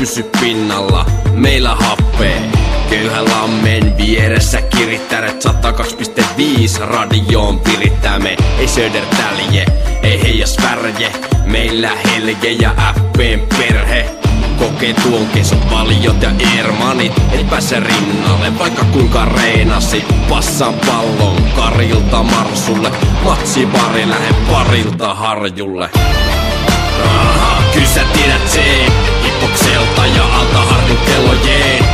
pysy pinnalla, meillä happee. Köyhän lammen vieressä kirittäret. 102.5 radioon pirittää me Ei söder tälje, ei heijas värje. Meillä helge ja FPn perhe. Kokee tuon keson paljot ja Ermanit Et pääse rinnalle vaikka kuinka reenasit Passan pallon karilta marsulle. Matsi pari lähde parilta harjulle. Aha, kyllä sä tiedät se Hipokselta ja alta harjoittelojeen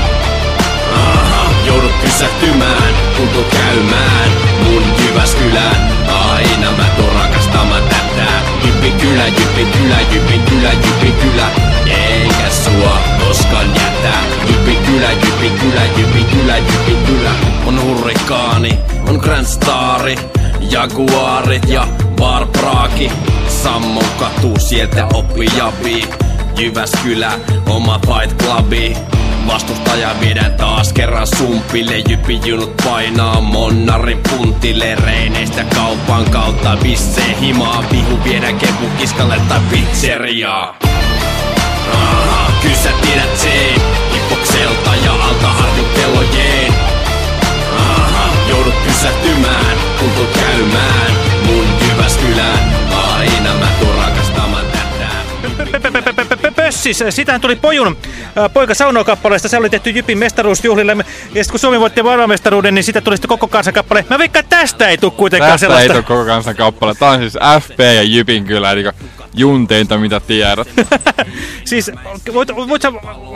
Aha, joudut pysähtymään, tuntuu käymään Mun Jyväskylään, aina mä tuon rakastamaan tätä. Jyppi kylä, jyppi kylä, jyppi kylä, jyppi kylä. Eikä sua koskaan jätä. Jyppi kylä, jyppi kylä, jyppi kylä, jyppi kylä. On hurrikaani, on Grand Stari Jaguarit ja Bar Praaki. Sammon katu, sieltä oppi jabi Jyväskylä, oma fight clubi. Vastustaja viedään taas kerran sumpille Jypijunut painaa monnarin puntille. Reineistä kaupan kautta vissee himaa Vihu viedään kepukiskalle tai pizzeriaa Aha, kyllä sä tiedät sen. Hipokselta ja alta harjoittelojeen Aha, joudut pysähtymään, tuntuu käymään Mun Jyväskylään, aina mä tuon rakastamaan tätä Pössis, sitähän tuli Pojun äh, poika Sauno-kappaleesta, se oli tehty Jypin mestaruusjuhlille. Ja sitten kun Suomi voitti maailmanmestaruuden, niin sitä tuli sitten koko kansan kappale. Mä veikkaan, että tästä ei tule kuitenkaan Tästä sellaista. ei tule koko kansan kappale. Tää on siis FP ja Jypin kyllä, eli junteinta mitä tiedät. siis, voit, voit sä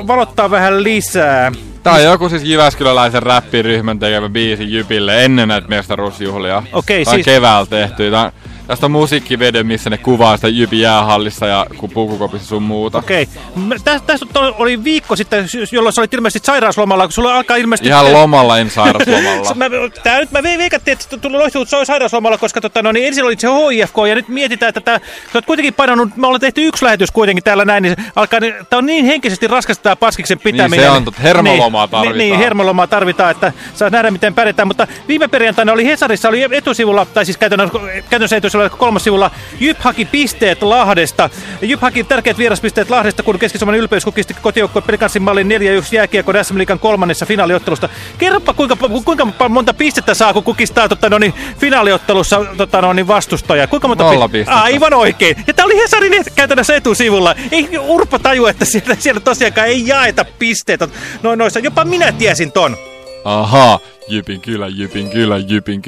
valottaa vähän lisää? Tää on joku siis Jyväskyläläisen räppiryhmän tekemä biisi Jypille ennen näitä mestaruusjuhlia. Okei, Tää on siis- keväällä tehty. Tää, tästä on musiikkivede, missä ne kuvaa sitä Jypin jäähallissa ja pukukopissa sun muuta. Okei. Okay. Tästä tästä oli viikko sitten, jolloin sä olit ilmeisesti sairauslomalla, kun sulla alkaa ilmeisesti... Ihan lomalla, en sairaslomalla. mä, tää nyt mä ve- veikattiin, että tuli loistunut se sairauslomalla, koska tota, no, niin ensin oli se HIFK ja nyt mietitään, että tää, sä oot kuitenkin painanut, me ollaan tehty yksi lähetys kuitenkin täällä näin, niin alkaa, niin, tää on niin henkisesti raskasta tää paskiksen pitäminen. Niin, se on totta. Hermolomaa niin, tarvitaan. Niin, hermolomaa tarvitaan, että saa nähdä miten pärjätään, mutta viime perjantaina oli Hesarissa, oli etusivulla, tai siis käytännössä, käytännössä etusivulla kolmas sivulla, Jyp haki pisteet Lahdesta. Jyp haki tärkeät vieraspisteet Lahdesta, kun Keski-Suomen ylpeys kukisti kotijoukkojen pelikanssin mallin 4-1 jääkiekon SM Liigan kolmannessa finaaliottelusta. Kerropa kuinka, kuinka monta pistettä saa, kun kukistaa tota, no, niin, finaaliottelussa tota, no, niin, vastustaja. Kuinka monta Nolla pi- pistettä. Aivan oikein. Ja tää oli Hesarin käytännössä etusivulla. Ei Urpo taju, että siellä, siellä tosiaankaan ei jaeta pisteitä. No, noissa. Jopa minä tiesin ton. Aha, Jypin kylä, Jypin kylä, Jypin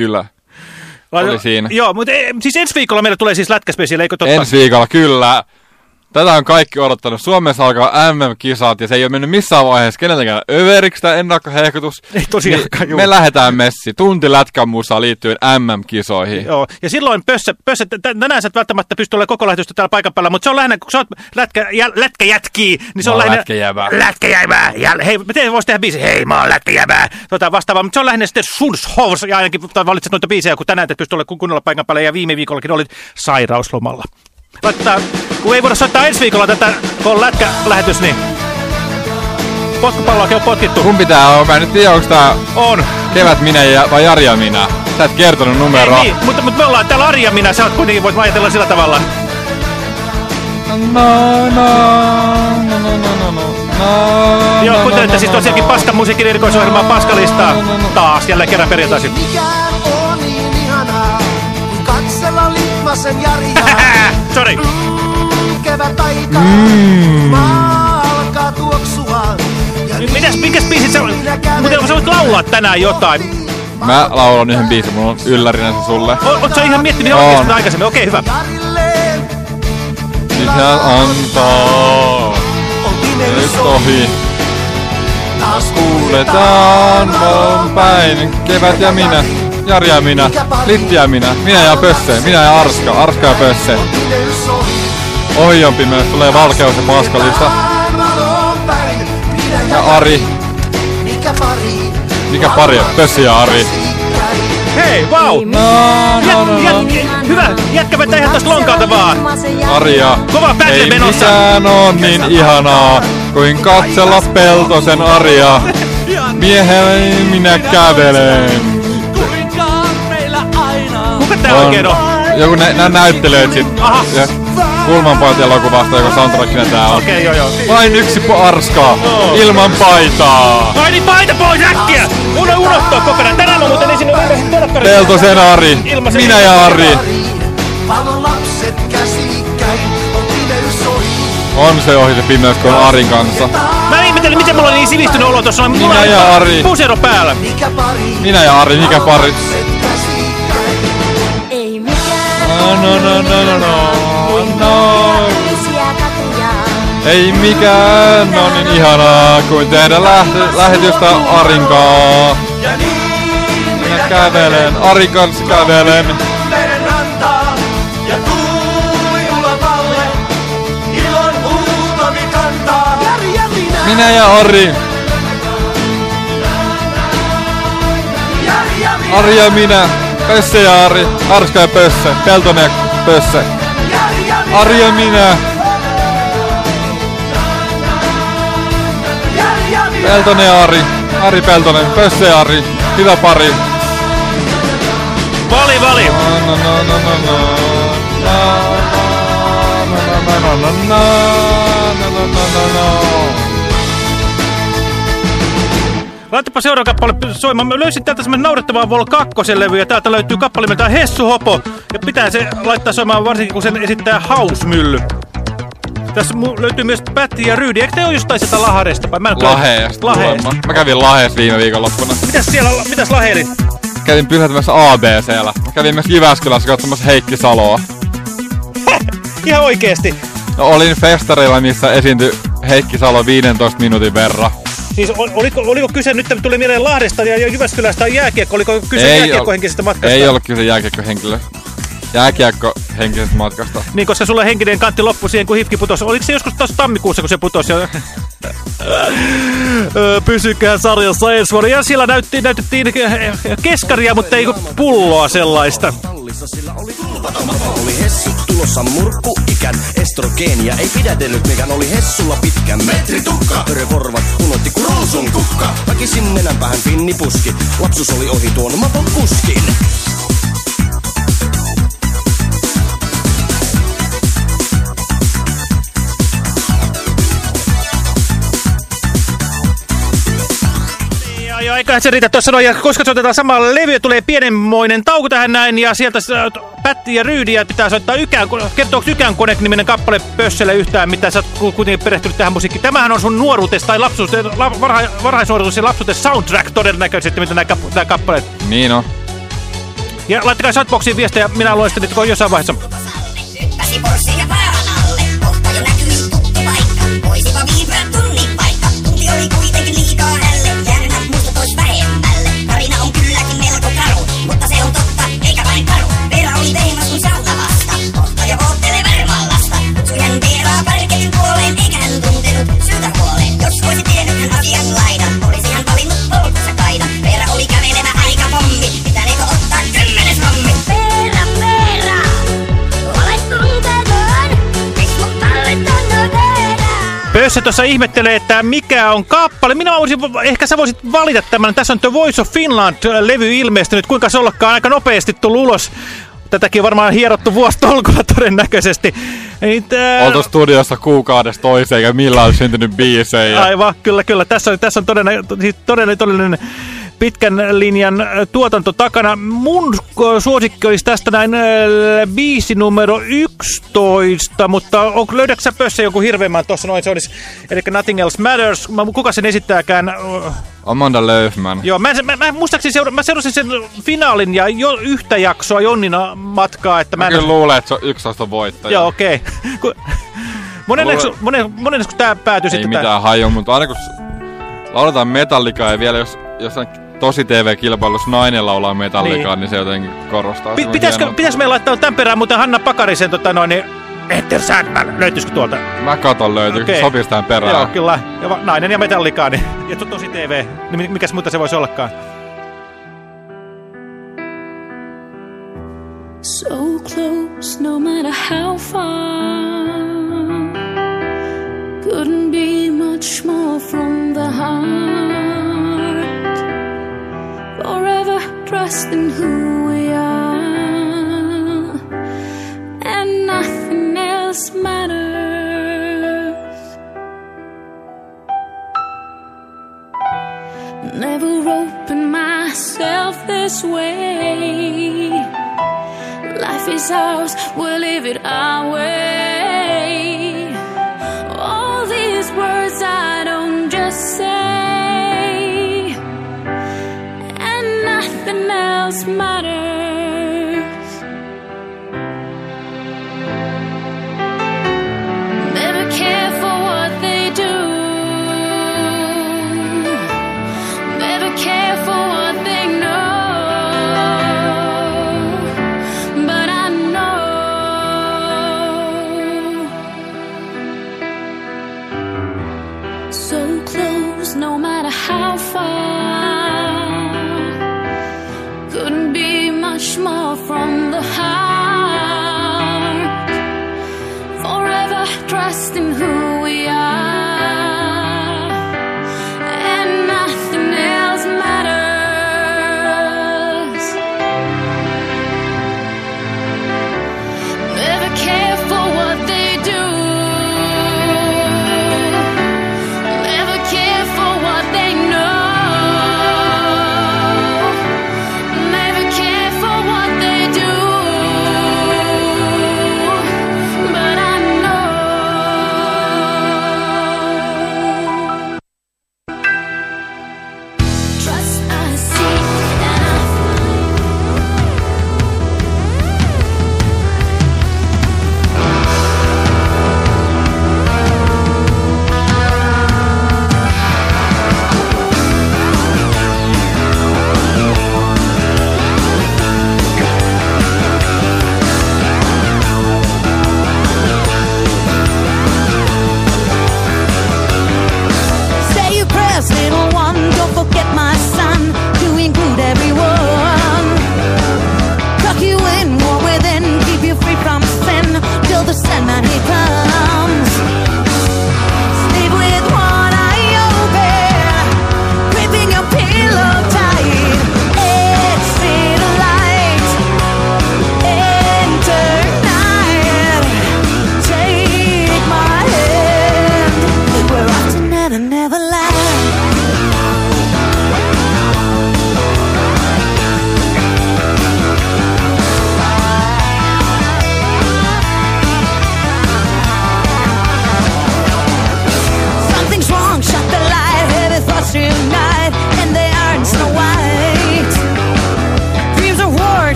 Oli siinä. Joo, mutta e, siis ensi viikolla meillä tulee siis lätkäspesiaali, eikö totta? Ensi viikolla, kyllä. Tätä on kaikki odottanut. Suomessa alkaa MM-kisat ja se ei ole mennyt missään vaiheessa keneltäkään överiksi tämä ennakkohehkutus. Ei tosiaankaan, juu. me lähdetään messi. Tunti lätkän musaa liittyen MM-kisoihin. Joo, ja silloin pössö t- tänään sä et välttämättä pysty olemaan koko lähetystä täällä paikan päällä, mutta se on lähinnä, kun sä oot lätkä, jä, lätkäjätkii, niin se Mä on lähinnä... lätkäjäbää. Lätkäjäbää! Ja hei, miten vois tehdä biisi? Hei, mä oon lätkäjäbää! Tota vastaavaa, mutta se on lähinnä sitten Schulzhovs, ja ainakin valitset noita biisejä, kun tänään et pysty olemaan kunnolla paikan päällä, ja viime viikollakin olit sairauslomalla. Laittaa, kun ei voida soittaa ensi viikolla tätä, kun on lätkälähetys, niin potkupalloakin on potkittu. Kun pitää olla, mä en nyt tiedä, onko tää On. kevät minä ja, vai Jari ja minä. Sä et kertonut numeroa. Ei, niin, mutta, mutta me ollaan täällä Arja minä, sä oot kuitenkin, voit ajatella sillä tavalla. No, no, no, no, no, no, no. Joo, no, kuten no, että no, siis tosiaankin no. paskan musiikin erikoisohjelmaa Paskalistaa No, no, no. taas jälleen kerran perjantaisin. Mikään on niin ihanaa, kuin katsella Litmasen Jaria. Sorry. Mm, Kevät aika, Mm. alkaa tuoksua. Ja Mitäs, mikäs biisit sä, mutta sä voit laulaa tänään jotain. Mä laulan yhden biisin, mulla on yllärinä se sulle. O, oot sä ihan miettinyt On. oikeesti aikaisemmin? Okei, hyvä. Jarille Lisää antaa. on Nyt ohi. Taas Kuuletaan valon päin. Kevät ja minä. Jari ja minä. Litti ja minä. Minä ja Pösse. Minä ja Arska. Arska ja Pösse. Ohi. On pimeys. Tulee valkeus ja paskalista. Ja Ari. Mikä pari? Mikä pari on? Pössi ja Ari. Hei, vau! No, no, no, no. Hyvä, jätkä vetää ihan tosta lonkalta vaan. Arja, Kova ei menossa. mikään on niin ihanaa kuin katsella Peltosen Arja. Miehellä minä kävelen. Kuka tää oikein on? Joku nä nää näyttelijät sit. Aha. Ja Kulmanpoint elokuvasta, joka soundtrackina tää on. Okei, joo joo. Vain yksi po- arskaa, ilman paitaa. Ai niin, paita pois äkkiä! Uno unohtaa kokonaan. Tänään mä muuten esin ilmeisesti telkkarissa. Peltosen Ari, Ilmaisen- minä ja Ari. Valon lapset käsikkäin, on. On se ohi se pimeys, kun on Arin kanssa. Mä ihmettelin, miten mulla oli niin sivistynyt olo tossa. Mulla Minä ja Ari. Pusero päällä. Mikä pari, Minä ja Ari, mikä pari? No, no, no, no, no, no, no. Ei mikään on niin ihanaa kuin tehdä lähetystä Arinkaa. Minä kävelen, Arin kanssa kävelen. Minä, ja Ari, Ari ja minä, Pösse ja Ari, Arska ja Pösse, Peltonen ja Pösse, Ari ja minä, Jari ja minä. Peltonen ja Ari, Ari Peltonen, Pösse ja Ari, hyvä pari. Vali, vali. No, no, no, no, no, no. No, no, no, no, no, no, no, no, no, no, no. Laitapa seuraava kappale soimaan. Mä löysin täältä semmonen naurettavaa Vol 2 levy ja täältä löytyy kappale nimeltään Hessu Hopo. Ja pitää se laittaa soimaan varsinkin kun sen esittää Hausmylly. Tässä löytyy myös Pätti ja Ryydi. Eikö te ole jostain sieltä Lahdesta? Vai Mä en Laheesta Laheesta. Mä kävin Laheessa viime viikonloppuna. Mitäs siellä, mitäs Laheeli? Kävin pysähtymässä ABCllä. Mä kävin myös Jyväskylässä katsomassa Heikki Saloa. Ihan oikeesti. No, olin festareilla, missä esiintyi Heikki Salo 15 minuutin verran. Siis ol- oliko, oliko kyse, nyt tuli mieleen Lahdesta ja ja Jyväskylästä jääkiekko, oliko kyse jääkiekkohenkisestä matkasta? ei ollut kyse jääkiekkohenkilö. Jääkiekko henkisestä matkasta. Niin, koska sulle henkinen kantti loppui siihen, kun hifki putosi. Oliko se joskus tuossa tammikuussa, kun se putosi? Pysykää sarjassa ensi vuonna. Ja siellä näyttiin, näytettiin keskaria, mutta ei pulloa sellaista. Oli tulvatoma. Oli Hessu tulossa murkku ikän estrogeenia ei pidätellyt mikään oli Hessulla pitkän metri tukka. Törökorvat punotti kuin ruusun kukka. Väkisin nenänpäähän finni puski. Lapsus oli ohi tuon maton kuskin. Ja, ja eiköhän se riitä tuossa noin. Ja koska soitetaan samalla levy, tulee pienenmoinen tauko tähän näin. Ja sieltä äh, Pätti ja Ryydi ja pitää soittaa Ykään, kertooko Ykään Connect-niminen kappale Pösselle yhtään, mitä sä oot ku- kuitenkin perehtynyt tähän musiikkiin. Tämähän on sun nuoruutes tai lapsuutes, la, varha, varhaisnuoruutes ja lapsuutes soundtrack todennäköisesti, mitä nämä, nämä kappaleet. Niin on. Ja laittakaa chatboxiin viestejä, minä luen sitten jossain vaiheessa. Ja Pössä tuossa ihmettelee, että mikä on kappale. Minä voisin, ehkä sä voisit valita tämän. Tässä on The Voice of Finland-levy ilmestynyt. Kuinka se ollakaan aika nopeasti tullut ulos. Tätäkin on varmaan hierottu vuositolkulla todennäköisesti. Tää... Oltu studiossa kuukaudesta toiseen, eikä millään ole syntynyt biisejä. Aivan, kyllä, kyllä. Tässä on, tässä on todellinen, siis todellinen, todellinen pitkän linjan äh, tuotanto takana. Mun äh, suosikki olisi tästä näin äh, biisi numero 11, mutta on, löydätkö sä pössä joku hirveämmän tuossa noin se olisi, eli Nothing Else Matters, kuka sen esittääkään? Amanda Löfman. Joo, mä, mä, mä muistaakseni seura, mä seurasin sen finaalin ja jo yhtä jaksoa Jonnina matkaa, että mä Mä en... kyllä luulen, että se on 11 voittaja. Joo, okei. Okay. Monenneksi, Luulen- monen, monenneksi tää päätyy Ei sitten... tää- mitään haju, mutta aina kun lauletaan metallikaa ja vielä jos jossain tosi TV-kilpailussa nainen laulaa metallikaan, niin. niin se jotenkin korostaa. Pi pitäisikö, pitäis me laittaa tämän perään muuten Hanna Pakarisen tota noin, niin Enter Sandman, löytyisikö tuolta? Mä katon löytyy, okay. sopisi tähän perään. Joo, kyllä. Ja va, nainen ja metallikaan, niin, ja to, tosi TV, niin mikäs muuta se voisi ollakaan? So close, no matter how far Couldn't be much more from the heart Forever trusting who we are, and nothing else matters. Never opened myself this way. Life is ours, we'll live it our way. Nothing else matters.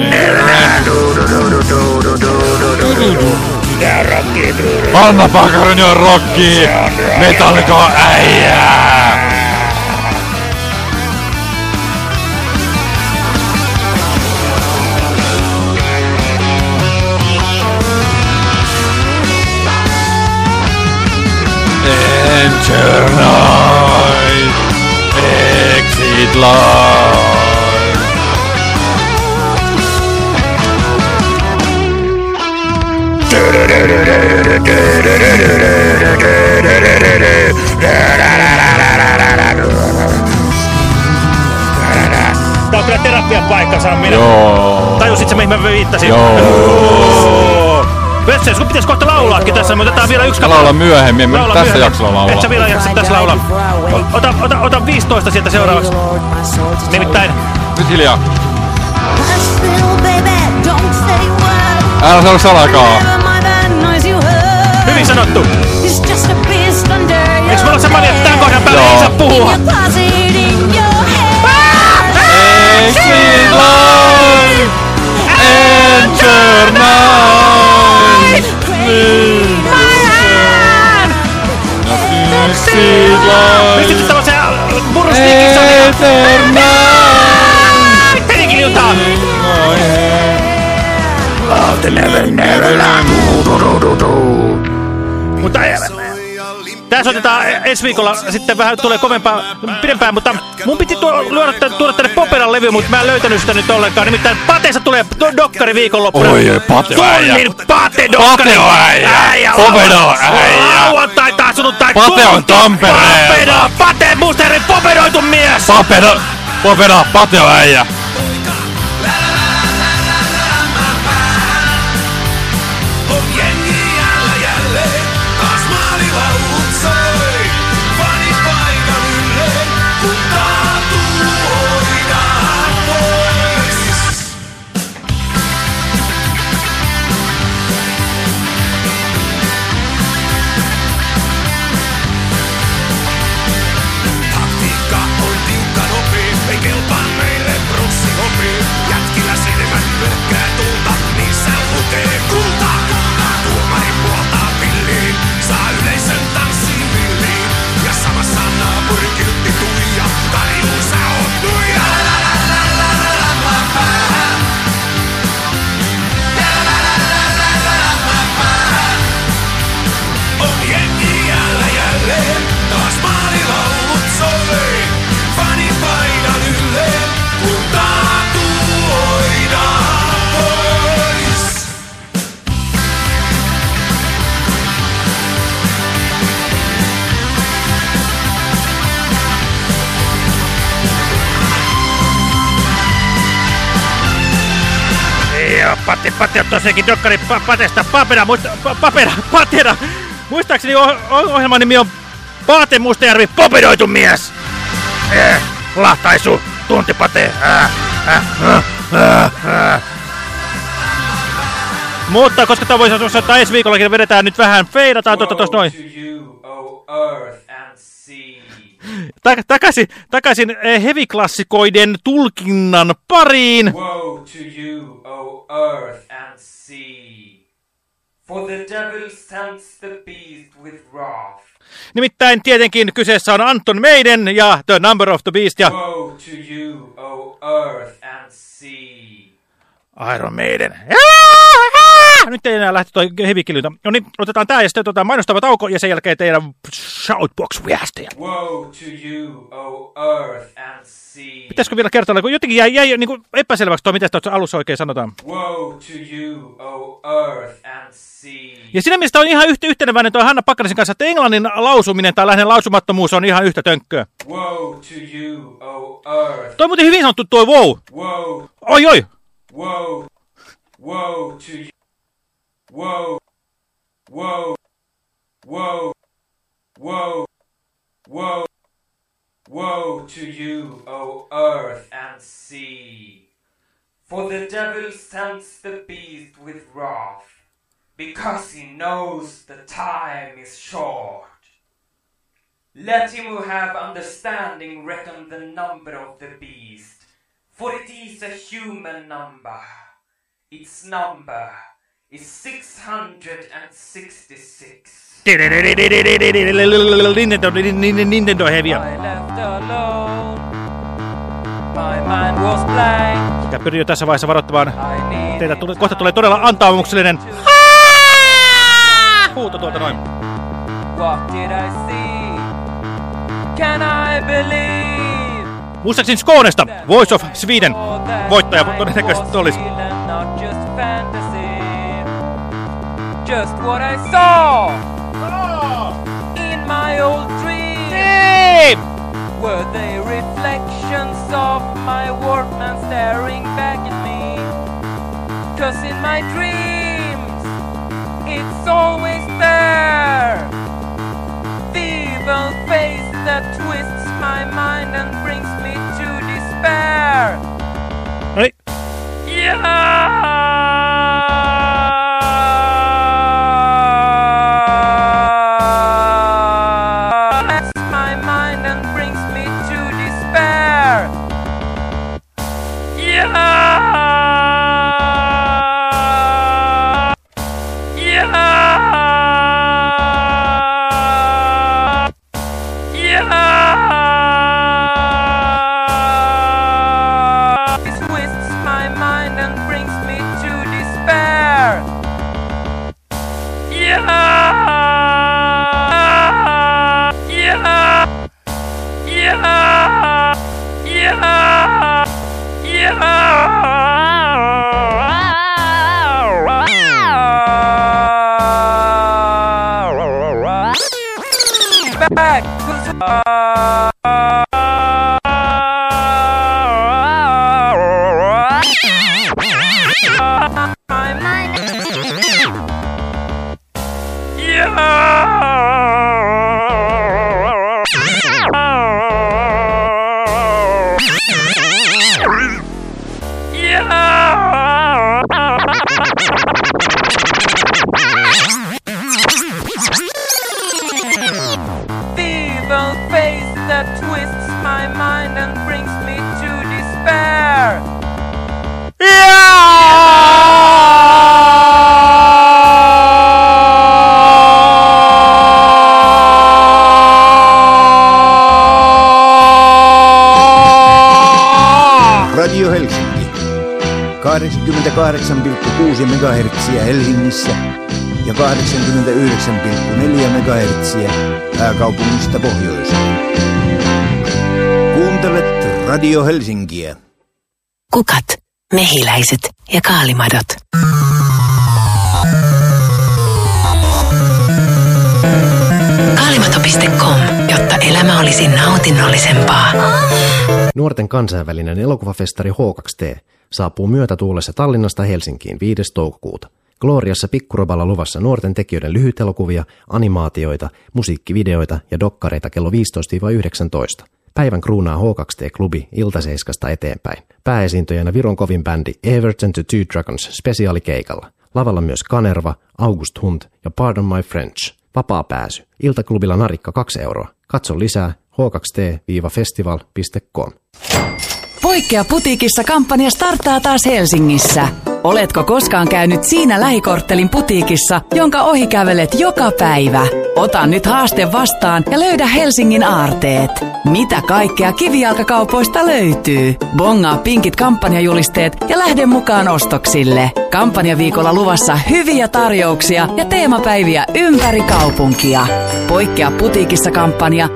Hand. We're off to never Anna Pakarin on rocki! Metalliko äijää! Enter night! Exit light! Tää on kyllä terapian paikka, minä. Joo. Tajusit sä, mihin mä viittasin? Joo. Joo. Vesse, sun pitäis kohta laulaakin tässä, mutta otetaan vielä yksi Mä laulan myöhemmin, mä Laula tässä myöhemmin. jaksolla laulaa. Et sä vielä jaksa tässä laulaa. Ota, ota, ota 15 sieltä seuraavaksi. Nimittäin Nyt hiljaa. Älä sano sanakaan sanottu. Eikö me olla samaa mieltä tämän kohdan päälle? Ei saa puhua. Äh, never, never, never, never, never, never, never, never, never, never, never, never, never, never, never never land. Mutta tässä otetaan ensi viikolla sitten vähän tulee kovempaa, pidempään, mutta mun piti tuo, luoda, tän- tuoda tänne Poperan levy, mutta mä en löytänyt sitä nyt ollenkaan. Nimittäin Pateessa tulee do- dokkari viikonloppuna. Oi, oi, Pate. Tunnin Pate dokkari. Pate on äijä. Popeda on äijä. Lauantai tai sunnuntai. Pate on. Tampereella. Popeda, Pate, Musteri, popedoitu mies. Papeda, Popeda, Pate on äijä. Pate, Pate on tosiaankin dokkari pa Patesta. Papera, muista, pa papera, Patera. Muistaakseni oh oh ohjelman nimi on Paate Mustajärvi, popedoitu mies. Eh, lahtaisu, tunti Pate. Äh, äh, äh, äh, äh. Mutta koska tämä voisi osoittaa ensi viikollakin, vedetään nyt vähän, feidataan tuota tuossa noin. Ta takaisin, takaisin eh, heavy-klassikoiden tulkinnan pariin. Woe to you, O earth and sea, for the devil sends the beast with wrath. Nimittäin tietenkin kyseessä on Anton Meiden ja The Number of the Beast ja Woe to you, O earth and sea. Iron Maiden. Nyt ei enää lähti toi hevikilyntä. No niin, otetaan tää ja sitten otetaan mainostava tauko ja sen jälkeen teidän shoutbox-viestejä. Woe to you, O earth and sea. Pitäisikö vielä kertoa, kun jotenkin jäi, jäi niin kuin epäselväksi toi, mitä tuossa alussa oikein sanotaan. Woe to you, O earth and sea. Ja siinä mielessä on ihan yhtä yhteneväinen toi Hanna Pakkarisen kanssa, että englannin lausuminen tai lähinnä lausumattomuus on ihan yhtä tönkköä. Woe to you, O earth. Toi on muuten hyvin sanottu tuo wow. Woe, Oi oi. Woe, woe to you. Woe, woe, woe, woe, woe, woe to you, O earth and sea. For the devil sends the beast with wrath, because he knows the time is short. Let him who have understanding reckon the number of the beast, for it is a human number. Its number is 666. Nintendo, Nintendo heviä. left alone. My mind was blank. Ja pyrin jo tässä vaiheessa varoittamaan. I Teitä tule, kohta tulee todella antaumuksellinen huuto tuolta noin. What did I see? Can I believe? Muistaakseni Skånesta, Voice of Sweden, voittaja todennäköisesti olisi. Just what I saw in my old dreams. Ei! Were they reflections of my workman staring back at me? Cause in my dreams, it's always there. The evil face that twists my mind and brings me to despair. Niin, Yeah. MHz Helsingissä ja 89,4 MHz pääkaupungista pohjoiseen. Kuuntelet Radio Helsinkiä. Kukat, mehiläiset ja kaalimadot. Kaalimato.com, jotta elämä olisi nautinnollisempaa. Nuorten kansainvälinen elokuvafestari H2T saapuu myötätuulessa Tallinnasta Helsinkiin 5. toukokuuta. Gloriassa Pikkuroballa luvassa nuorten tekijöiden lyhytelokuvia, animaatioita, musiikkivideoita ja dokkareita kello 15-19. Päivän kruunaa H2T-klubi iltaseiskasta eteenpäin. Pääesiintyjänä Viron kovin bändi Everton to Two Dragons spesiaalikeikalla. Lavalla myös Kanerva, August Hunt ja Pardon My French. Vapaa pääsy. Iltaklubilla narikka 2 euroa. Katso lisää h2t-festival.com. Poikkea putiikissa kampanja starttaa taas Helsingissä. Oletko koskaan käynyt siinä lähikorttelin putiikissa, jonka ohi kävelet joka päivä? Ota nyt haaste vastaan ja löydä Helsingin aarteet. Mitä kaikkea kivijalkakaupoista löytyy? Bongaa pinkit kampanjajulisteet ja lähde mukaan ostoksille. Kampanjaviikolla luvassa hyviä tarjouksia ja teemapäiviä ympäri kaupunkia. Poikkea putiikissa kampanja 23-28.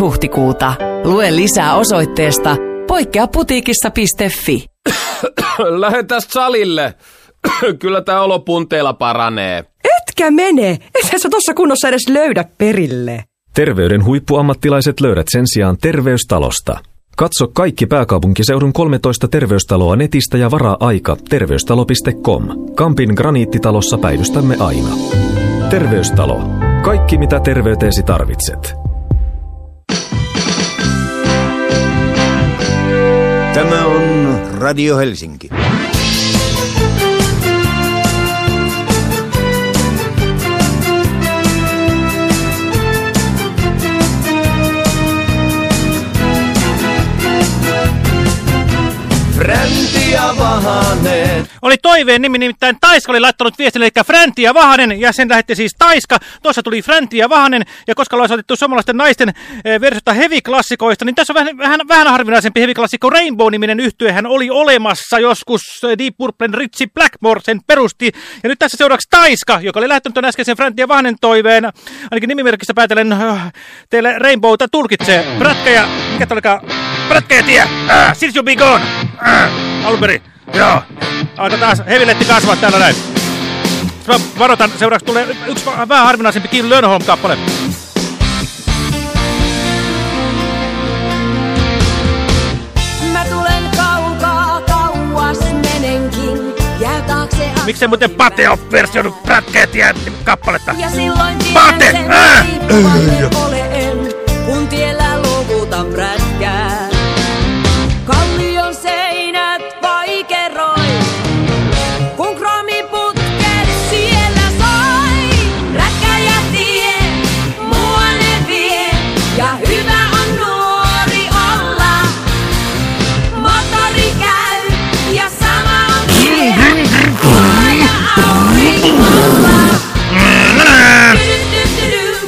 huhtikuuta. Lue lisää osoitteesta poikkeaputiikissa.fi. Lähetä salille. Kyllä tää olo punteilla paranee. Etkä mene. Ethän sä tossa kunnossa edes löydä perille. Terveyden huippuammattilaiset löydät sen sijaan terveystalosta. Katso kaikki pääkaupunkiseudun 13 terveystaloa netistä ja varaa aika terveystalo.com. Kampin graniittitalossa päivystämme aina. Terveystalo. Kaikki mitä terveyteesi tarvitset. Tämä on Radio Helsinki. Fränti ja Vahanen. Oli toiveen nimi, nimittäin Taiska oli laittanut viestin, eli Fränti ja Vahanen, ja sen lähetti siis Taiska. Tuossa tuli Fränti Vahanen, ja koska ollaan otettu suomalaisten naisten eh, versiota heavy-klassikoista, niin tässä on vähän, vähän, vähän harvinaisempi heavy-klassikko. Rainbow-niminen yhtyehän oli olemassa joskus. eh, Deep Purplen Ritchie Blackmore sen perusti. Ja nyt tässä seuraavaksi Taiska, joka oli lähtenyt tuon äskeisen Fränti Vahanen toiveen. Ainakin nimimerkistä päätellen äh, teille Rainbowta tulkitsee. Prätkä ja, mikä tämä olikaan? Prätkä ja tie! Äh, since you be gone! Äh, Alunperin. Joo. Alkaa taas heviletti kasvaa täällä näin. Mä varoitan, seuraavaksi tulee yksi vähän harvinaisempi Kim Lönholm-kappale. Miksei muuten Pate ole versioinut prätkeetiä kappaletta? Ja silloin Pate! tiedän sen, Ää! riippuvainen olen, kun tiellä luovutan prätkää.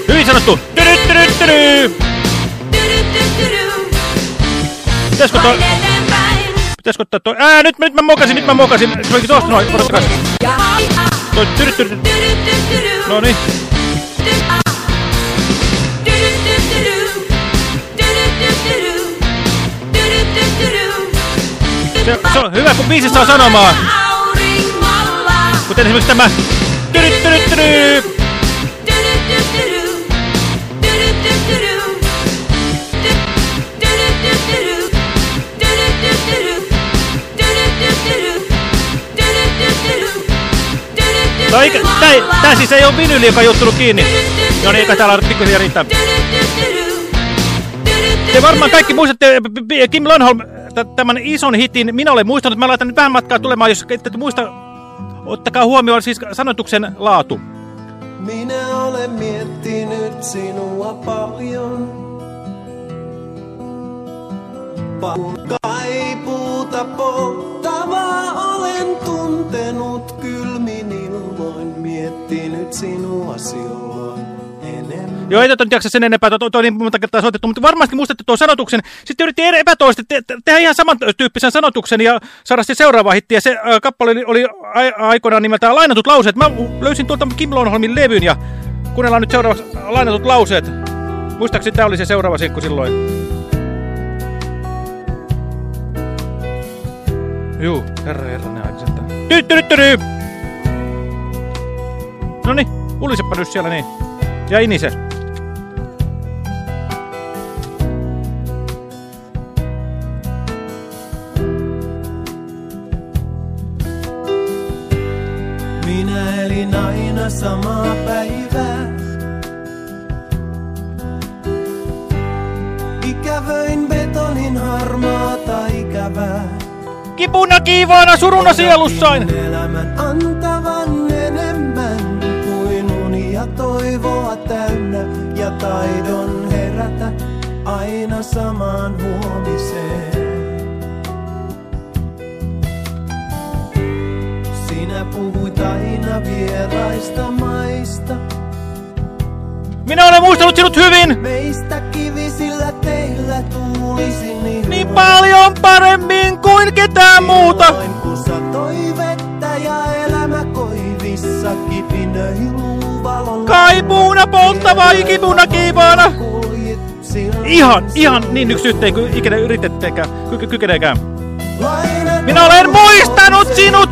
Hyvin sanottu! Pitäisikö toi... Pitäisikö ottaa toi... Ää, nyt, nyt mä mokasin, nyt mä mokasin. Se olikin tosta noin, odottakaa. Toi tydy, tydy. No niin. Se, se on hyvä, kun biisissä on sanomaa. Kuten esimerkiksi tämä... Tydy. No tää, siis ei oo vinyli, joka on juttunut kiinni. No niin, eikä täällä ole pikkuhiljaa riittää. Te varmaan kaikki muistatte p- Kim Lonholm t- tämän ison hitin. Minä olen muistanut, mä laitan nyt vähän matkaa tulemaan, jos ette muista. Ottakaa huomioon siis sanotuksen laatu. Minä olen miettinyt sinua paljon. Kaipuuta polttavaa olen tuntenut kylmin ilmoin. Miettinyt sinua silloin Joo, ei tätä nyt jaksa sen enempää, tuo on niin monta kertaa soitettu, mutta varmasti muistatte tuon sanotuksen. Sitten yritti epätoisesti te te tehdä ihan samantyyppisen sanotuksen ja saada se seuraava hitti. Ja se äh, kappale oli, aikoinaan nimeltään Lainatut lauseet. Mä löysin tuolta Kim Lonholmin levyn ja kuunnellaan nyt seuraavaksi Lainatut lauseet. Muistaakseni tämä oli se seuraava sinkku silloin. Juu, herra herra, ne aikaiset. Tyttyryttyry! Noni, ulisepa nyt siellä niin. Ja Inise. Elin aina samaa päivää. Ikävöin betonin harmaata ikävää. Kipuna kiivaana suruna sielussain. Elämän antavan enemmän kuin unia toivoa täynnä ja taidon herätä aina samaan huomiseen. Puhuit aina vieraista maista. Minä olen muistanut sinut hyvin. Meistä kivisillä teillä tuulisi niin, Niin paljon paremmin kuin ketään muuta. Silloin kun satoi vettä ja elämä koivissa kipinöi valon. Kaipuuna polttava ikipuna kiivaana. Ihan, ihan niin yksi yhteen kuin ikinä yritettekään, ky kykeneekään. Minä olen muistanut sinut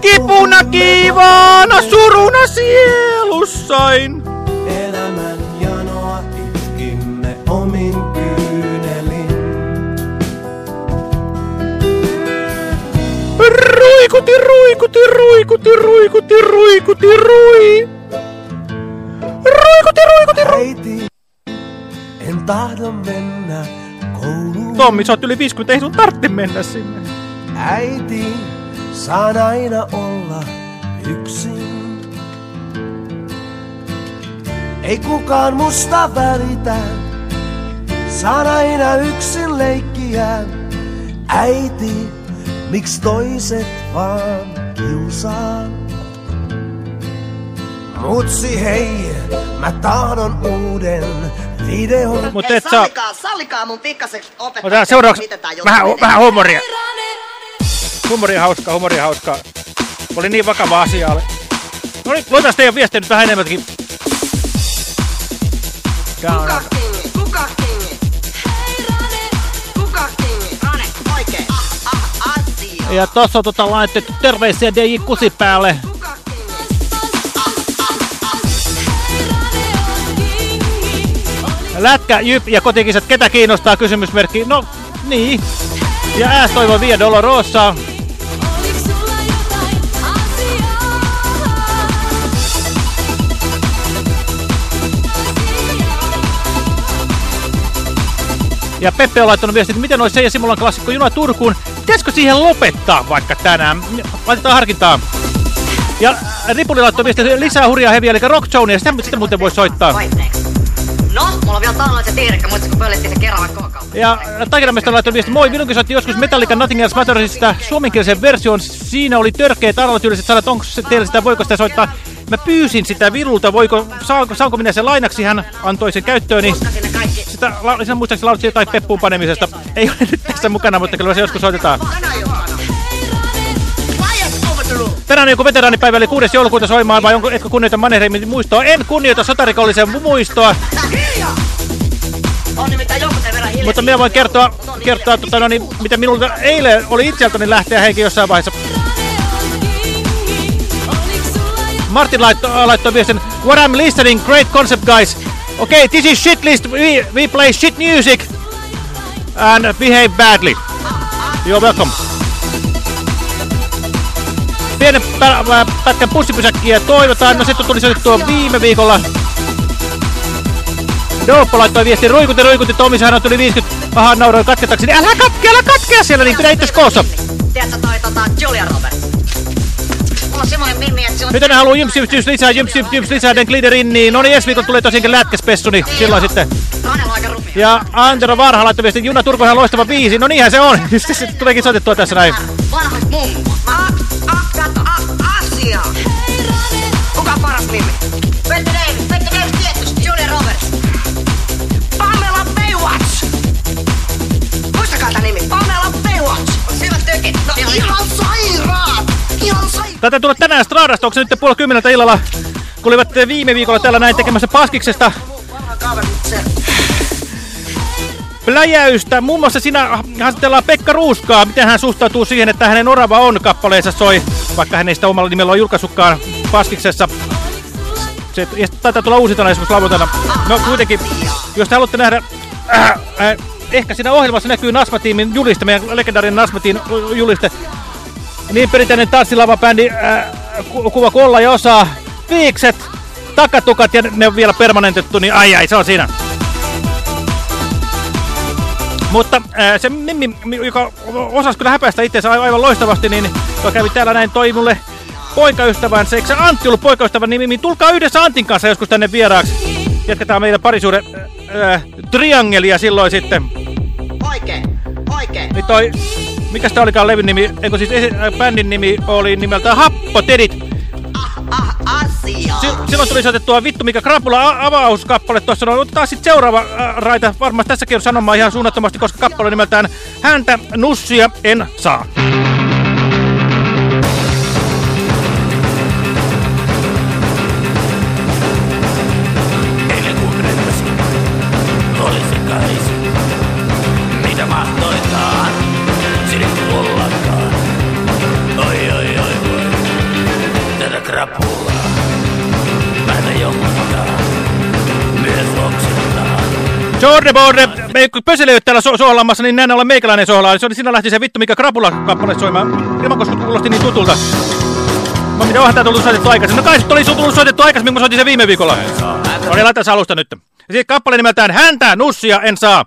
kipuna kiivaana, suruna sielussain. Elämän janoa itkimme omin kyynelin. Ruikuti, ruikuti, ruikuti, ruikuti, ruikuti, rui. Ruikuti, ruikuti, rui. Äiti, en tahdo mennä kouluun. Tommi, sä oot yli 50, ei sun tarvitse mennä sinne. Äiti, saan aina olla yksin. Ei kukaan musta välitä, saan aina yksin leikkiä. Äiti, miksi toiset vaan kiusaa? Mutsi hei, mä tahdon uuden videon. Mut et saa... sallikaa, sallikaa mun pikkaseksi opettaa, miten tää juttu vähän, vähän huumoria. Huumoria hauskaa, huumoria hauskaa. Oli niin vakava asia. oli. No niin, luetaan teidän viestiä nyt vähän enemmänkin. Kuka kingi? Kuka kingi? Kuka kingi? Rane, oikein. Ah, ah, asia. Ja tossa on tota laitettu terveisiä DJ Kusi päälle. Lätkä, Jyp ja kotikisat, ketä kiinnostaa kysymysmerkki? No, niin. Ja ääs toivon Via Dolorosa. Ja Peppe on laittanut viestin, että miten olisi se ja Simulan klassikko juna Turkuun. Pitäisikö siihen lopettaa vaikka tänään? Laitetaan harkintaa. Ja Ripuli laittoi viestin, lisää hurjaa heviä, eli Rock Zone, ja sitä, sitä muuten voi soittaa. No, mulla on vielä taannoin se tiirikkä, muistat kun pöllittiin se kerran koko Ja on laittanut viesti, moi, minunkin soitti joskus Metallica Nothing Else Mattersista suomenkielisen version. Siinä oli törkeät arvotyyliset sanat, onko se teillä sitä, voiko sitä soittaa? Mä pyysin sitä Virulta, voiko, saanko, saanko minä sen lainaksi, hän antoi sen käyttööni. Sitä, sen muistaakseni laulut jotain peppuun panemisesta. Ei ole nyt tässä mukana, mutta kyllä se joskus soitetaan. Tänään on joku veteraanipäivä, eli 6. joulukuuta soimaan, vai onko, etkö kunnioita Mannerheimin muistoa? En kunnioita sotarikollisen muistoa. Mutta minä voin kertoa, kertoa tota, no, niin, mitä minulta eilen oli itseltäni lähteä heikin jossain vaiheessa. Martin laittoi, laittoi viestin, What I'm listening, great concept guys. Okay, this is shit list, we, we play shit music and behave badly. You're welcome. Pienen pä pä pätkän pussipysäkkiä toivotaan, no sitten tuli soitettua viime viikolla. Dooppo laittoi viestin, ruikuti, ruikuti, Tomi sanoi, tuli 50, pahaa nauroin katketakseni. Älä katkea, älä katkea siellä, niin pidä itses koossa. Tiedätkö toi tota Julia Roberts? Nyt ne haluaa jymps, jymps, jymps lisää, jymps, jymps, jymps lisää, den gliderin, niin no niin, ensi viikolla tulee tosiaankin lätkäspessu, niin silloin sitten. Ja Antero Varha laittoi viestin, Juna ihan loistava biisi, no niinhän se on. Sitten tuleekin soitettua tässä näin. Vanha mummo. Tätä tulee tänään Stradasta, onko se nyt puoli kymmeneltä illalla? Kun olivat viime viikolla täällä näin tekemässä Paskiksesta pläjäystä. Muun muassa siinä haastatellaan Pekka Ruuskaa, miten hän suhtautuu siihen, että hänen Orava on kappaleensa soi, vaikka hän ei sitä omalla nimellä ole julkaissutkaan Paskiksessa. Se taitaa tulla uusintana esimerkiksi. No kuitenkin, jos te haluatte nähdä, äh, äh, ehkä siinä ohjelmassa näkyy Nasmatiimin juliste, meidän legendaarinen Nasmatiin juliste. Niin perinteinen tanssilava-bändi, äh, ku kuva kolla ja osaa, viikset, takatukat ja ne on vielä permanentettu, niin ai ai, se on siinä. Mutta ää, se Mimmi, joka osasi kyllä häpäistä itseensä aivan loistavasti, niin joka kävi täällä näin, toi mulle poikaystävänsä. Eikö se Antti ollut poikaystävän nimi? Niin tulkaa yhdessä Antin kanssa joskus tänne vieraaksi. Jatketaan meidän parisuuden ää, triangelia silloin sitten. Oikein, oikein. Niin toi, mikäs tää olikaan levyn nimi, eikö siis esi- äh, bändin nimi oli nimeltään Happotedit. Asia. Si silloin tuli soitettua vittu mikä Krapula avauskappale tuossa. No otetaan sitten seuraava äh, raita. Varmaan tässäkin on sanomaan ihan suunnattomasti, koska kappale on nimeltään Häntä nussia en saa. Eilen Jorde Borde, me kun Pöseli ei täällä so sohlamassa, niin näin ollen meikäläinen sohlaa. Se oli siinä lähti se vittu mikä Krapula kappale soimaan. Ilmakoskut kuulosti niin tutulta. Mä mitä onhan tää tullut soitettu aikaisemmin. No kai sit oli tullut soitettu aikaisemmin, kun soitin sen viime viikolla. No niin, laitetaan se alusta nyt. Ja sitten kappale nimeltään Häntä, nussia, en saa.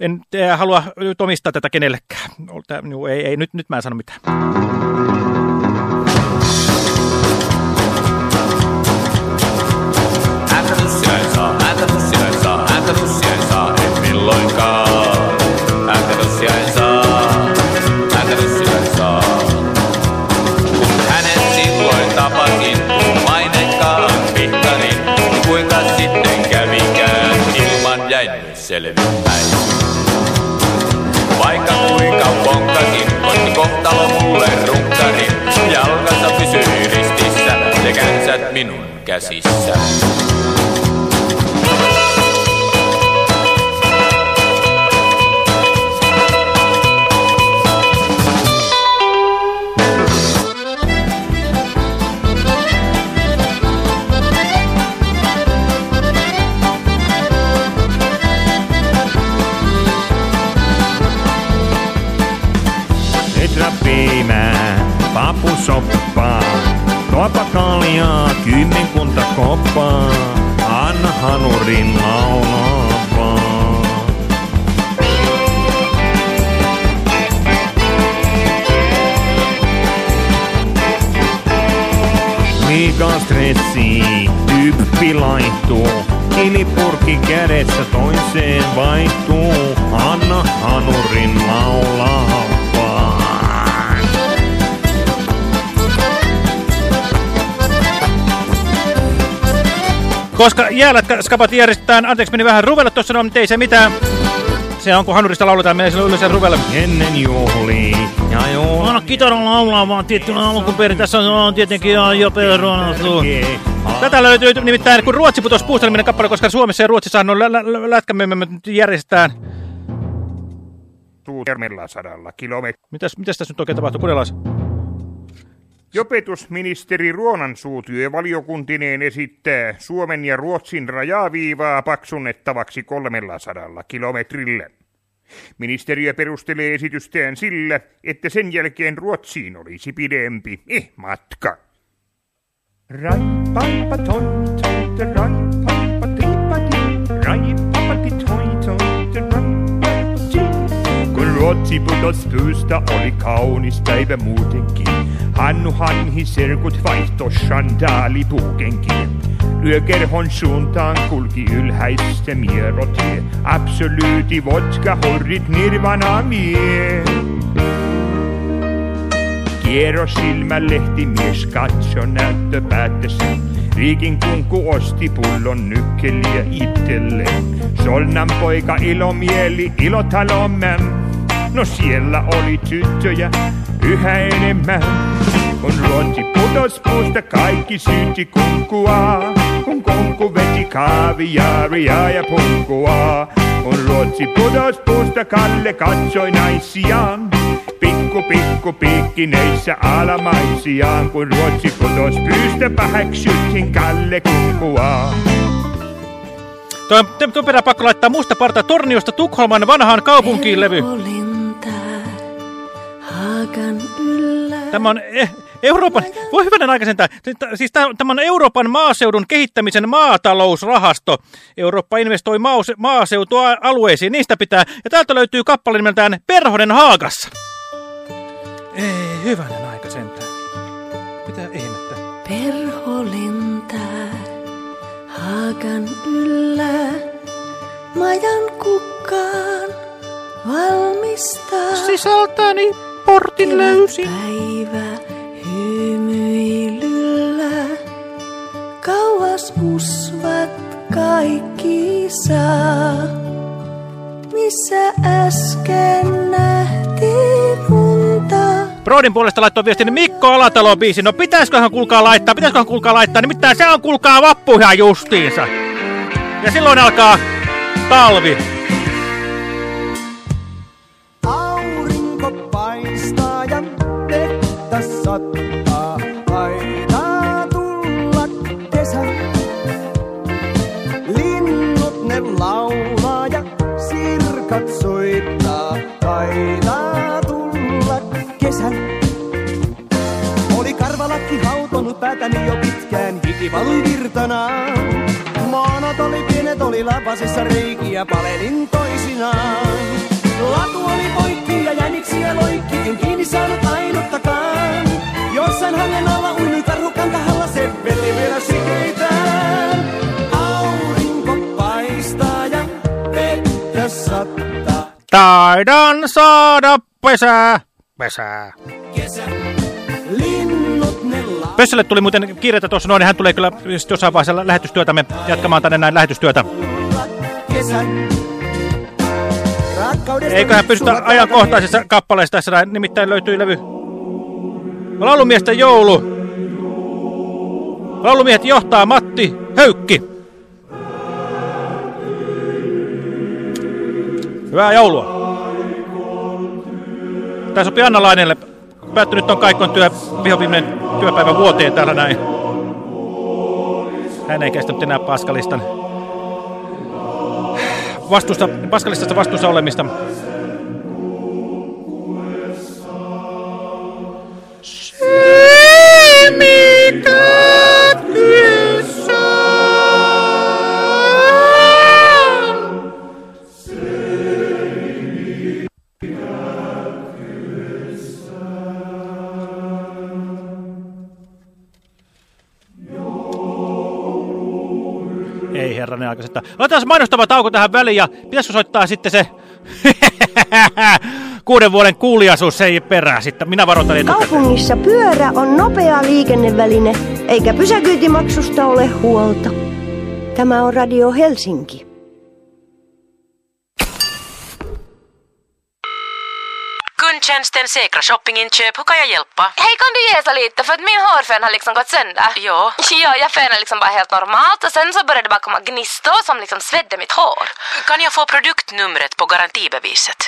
En halua nyt omistaa tätä kenellekään. No, ei, ei, nyt, nyt mä en sano mitään. nunca si sa. Pappu soppa tuopa kaljaa, kymmenkunta koppaa, anna hanurin laulaa. Vaan. Stressi, tyyppi laittuu, kilipurki kädessä toiseen vaihtuu, anna hanurin laulaa Koska jäällä skapat järjestetään, anteeksi meni vähän ruvelle tuossa, no, mutta ei se mitään. Se on, kun hanurista lauletaan, menee silloin yleensä ruvelle. Ennen juhlia ja joo. Anna kitaran laulaa vaan tietty alkuperin. Tässä on, on tietenkin jo, jo perunattu. Tätä löytyy nimittäin, kun Ruotsi putosi puusta niminen kappale, koska Suomessa ja Ruotsissa on lä lä lätkämme nyt järjestetään. Tuutermella sadalla kilometriä. Mitäs, mitäs tässä nyt oikein tapahtuu? Kuunnellaan. Opetusministeri Ruonansuutyö valiokuntineen esittää Suomen ja Ruotsin rajaviivaa paksunnettavaksi 300 kilometrillä. Ministeriö perustelee esitystään sillä, että sen jälkeen Ruotsiin olisi pidempi eh, matka. Toi, toi, tiipati, toi, toi. Kun Ruotsi putos puusta oli kaunis päivä muutenkin. Hannu Hanhi serkut vaihto shandaali puukenkin. Yökerhon suuntaan kulki ylhäistä mierotie. Absoluuti vodka horrit nirvana mie. Kierro silmälehti mies katso näyttöpäätössä. Riikin kunku osti pullon nykkeliä itselleen. Solnan poika ilomieli ilotalomme. No siellä oli tyttöjä yhä enemmän. Kun Ruotsi putos puusta kaikki syytti kunkua. Kun kunku veti kaviaaria ja punkua. Kun Ruotsi putos puusta Kalle katsoi naisiaan. Pikku pikku pikkineissä alamaisiaan. Kun Ruotsi putos pyystä väheksyttiin Kalle kunkua. Tuo, tuo perä pakko laittaa musta parta Torniosta Tukholman vanhaan kaupunkiin levy. Haakan yllä. Tämä on eh, Euroopan, voi hyvänen aika sentään, siis tämä tämä on Euroopan maaseudun kehittämisen maatalousrahasto. Eurooppa investoi maus, maaseutualueisiin, niistä pitää. Ja täältä löytyy kappale nimeltään Perhonen Haagassa. Ei, hyvänen aika sentään. Mitä ihmettä? Perho lentää haakan yllä. Majan kukkaan valmistaa. Sisältäni portin löysin. Päivä hymyilyllä. Kauas usvat kaikki saa. Missä äsken nähtiin unta. Brodin puolesta laittoi viestin Mikko Alatalo biisi. No pitäisiköhän kuulkaa laittaa, pitäisiköhän kuulkaa laittaa, nimittäin se on kuulkaa vappu ihan justiinsa. Ja silloin alkaa talvi. Tulla kesä. Linnut ne laulaa ja sirkat soittaa. Taitaa tulla kesä. Oli karvalakki hautonut päätäni jo pitkään hiki valui virtanaan. Maanat oli pienet, oli lapasessa reikiä, palelin toisinaan. Latu oli poikki ja jäniksiä loikki, en kiinni saanut ainuttakaan. Jossain hangen alla uinui se veti vielä sikeitään. Aurinko paistaa ja vettä sattaa. Taidan saada pesää. Pesää. Kesä, linnut ne la- Pössölle tuli muuten kiireitä tuossa noin, niin hän tulee kyllä jossain vaiheessa lähetystyötämme jatkamaan tänne näin lähetystyötä. Eiköhän pystytä sulla ajankohtaisessa kappaleessa tässä näin, nimittäin löytyy levy. Laulumiesten joulu. Laulumiehet johtaa Matti Höykki. Hyvää joulua. Tämä sopii Anna Lainelle. Päättynyt on Kaikon työ, vihoviimeinen työpäivä vuoteen täällä näin. Hän ei kestänyt enää Paskalistan vastuusta, Paskalistasta vastuussa olemista. Aikaisesta. Otetaan mainostava tauko tähän väliin ja pitäisikö soittaa sitten se kuuden vuoden kuuliasuus ei perää sitten. Minä varoitan etukäteen. Kaupungissa pyörä on nopea liikenneväline, eikä pysäköintimaksusta ole huolta. Tämä on Radio Helsinki. Kundtjänsten Säkra Shoppinginköp, hur kan jag hjälpa? Hej, kan du jäsa lite? För att min hårfön har liksom gått sönder. Ja. Ja, jag fönar liksom bara helt normalt och sen så började det bara komma gnistor som liksom svedde mitt hår. Kan jag få produktnumret på garantibeviset?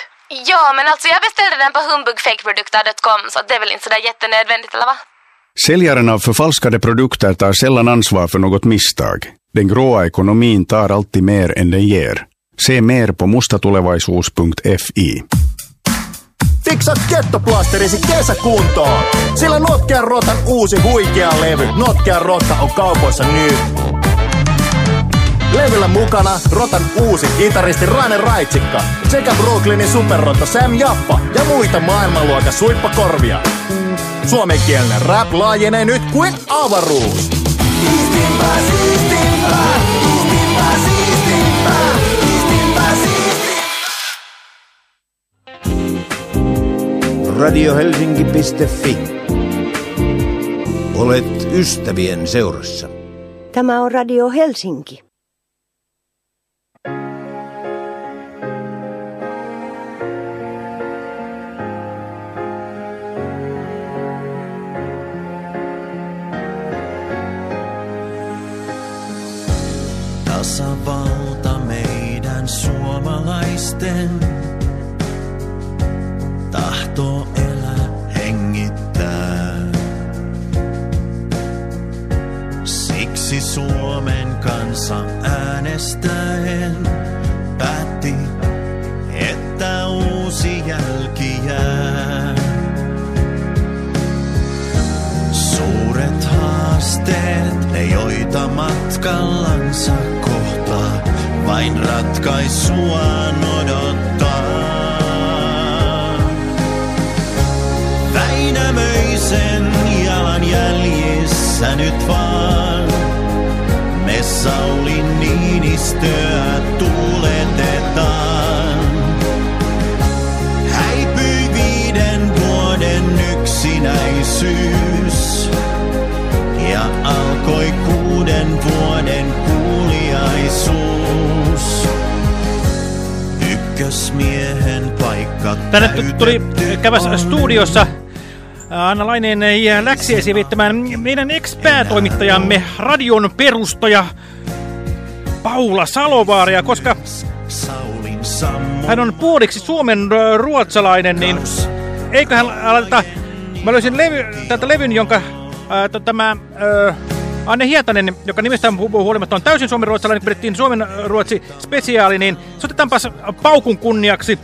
Ja, men alltså jag beställde den på humbugfakeprodukter.com så det är väl inte sådär jättenödvändigt eller va? Säljaren av förfalskade produkter tar sällan ansvar för något misstag. Den gråa ekonomin tar alltid mer än den ger. Se mer på mustattulevaisuus.fi. Fiksaa kettoplasterisi kesäkuntoon, sillä Notkean Rotan uusi huikea levy Notkean Rotta on kaupoissa nyt. Levyllä mukana Rotan uusi kitaristi Rane Raitsikka sekä Brooklynin superrotta Sam Jaffa ja muita maailmanluokan suippakorvia. Suomenkielinen rap laajenee nyt kuin avaruus. Siistimpää, siistimpää, radiohelsinki.fi. Olet ystävien seurassa. Tämä on Radio Helsinki. Tasavalta meidän suomalaisten tahto Siksi Suomen kansa äänestäen päätti, että uusi jälki jää. Suuret haasteet, ne joita matkallansa kohtaa, vain ratkaisua odottaa. Väinämöisen jalan jäljissä nyt vaan. Sauli Niinistöä tuuletetaan. Häipyi viiden vuoden yksinäisyys. Ja alkoi kuuden vuoden kuuliaisuus. Ykkösmiehen paikka Tänne tuli käväs studiossa Anna Laineen ja läksiäisiä viettämään meidän ex-päätoimittajamme, radion perustaja Paula Salovaaria, koska hän on puoliksi suomen ruotsalainen, niin eiköhän aloita... Mä löysin levy, tältä levyn, jonka ää, tämä ö, Anne Hietanen, joka nimestään hu huolimatta on täysin suomenruotsalainen, kun pidettiin Suomen Ruotsi spesiaali, niin se otetaanpas paukun kunniaksi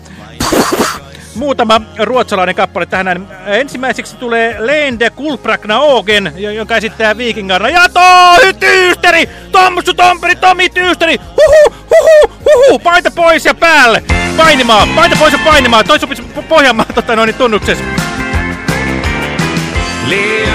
muutama ruotsalainen kappale tähän. Ensimmäiseksi tulee Lende Kulprakna Ogen, jo- joka esittää viikingarna. Ja Tohi Tyysteri! Tomsu Tomperi, Tomi Tyysteri! Huhu, huhu, huhu! Paita pois ja päälle! Painimaan! Paita pois ja painimaan! Toi sopisi po- Pohjanmaan tota, noin tunnuksessa. Leende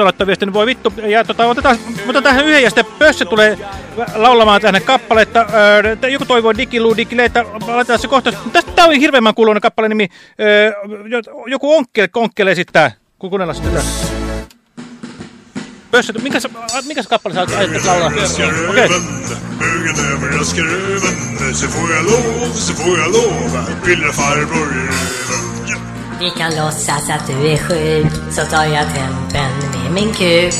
Arto laittoi viestin, voi vittu. Ja tota, otetaan, otetaan tähän yhden ja sitten Pösse tulee laulamaan tänne kappaletta. Öö, joku toivoo Digilu, Digileitä, laitetaan se kohta. Tästä tää on hirveämmän kuuluinen kappale nimi. Öö, jo- joku onkkele, konkkele esittää. Ku- Kuunnellaan sitä. tätä. Pösse, minkä, minkä kappale sä ajattelet laulaa? Okei. Okay. Så får jag lov, så får jag lov att farbror i röven Vi kan låtsas att du är sjuk Så tar jag tempen med min kuk.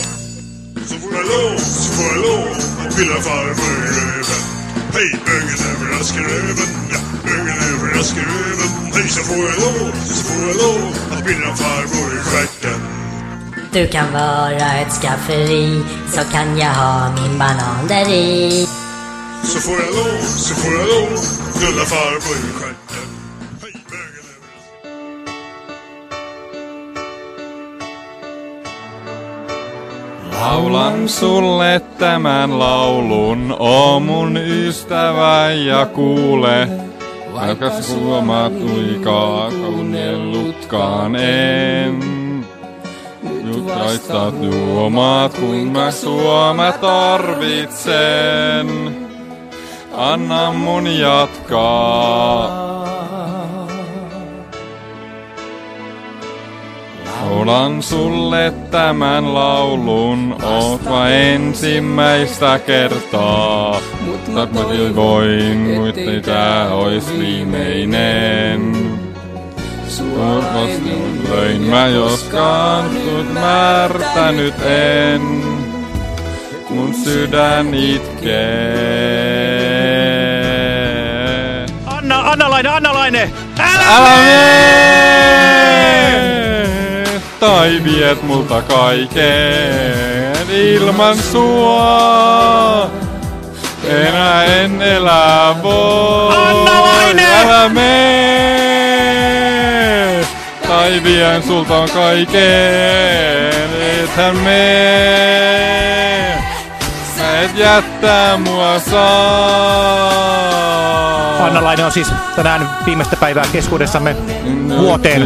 Så får jag lov, så får jag lov att pillra farbror i röven. Hej bögen överraskar röven Ja, bögen överraskar röven Hej så får jag lov, så får jag lov att pillra farbror i stjärten. Du kan vara ett skafferi Så kan jag ha min banan där i Så får jag lov, så får jag lov Knulla farbror i stjärten Laulan sulle tämän laulun, o mun ystävä ja kuule. Vaikka huomaat uikaa, kuunnellutkaan en. Jutkaistat juomaat, kun mä suoma tarvitsen. Anna mun jatkaa. Laulan sulle tämän laulun, ootpa ensimmäistä kertaa. Mutta mä voin, mutta tää ois viimeinen. Suorasti löin mä joskaan, sut märtänyt en. Mun sydän itkee. Anna, Annalainen, Annalainen! Älä mene! Tai viet multa kaiken ilman sua. Enää en elää voi. Annalainen! Älä mene! Tai vien sulta kaiken, ethän mene. Sä et jättää mua saa. Annalainen on siis tänään viimeistä päivää keskuudessamme vuoteen.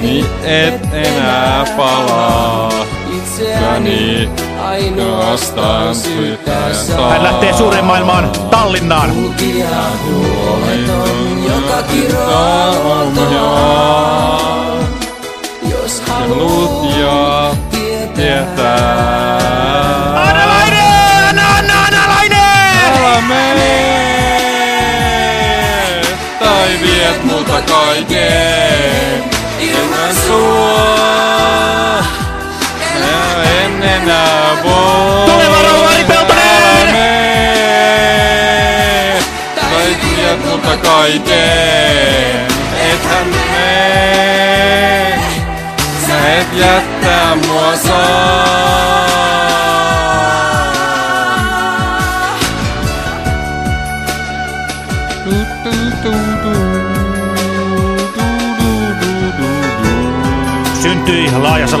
Niin et enää palaa. Itseäni ainoastaan syytään saa. Hän lähtee suuren maailmaan Tallinnaan. joka kiroaa Jos haluat ja tietää. Anna! Älä mene, tai viet multa kaiken ilman sua. En enää voi. Tuleva Rovari Peltonen! Tai viet multa kaiken. Ethän mene, sä et jättää mua saa.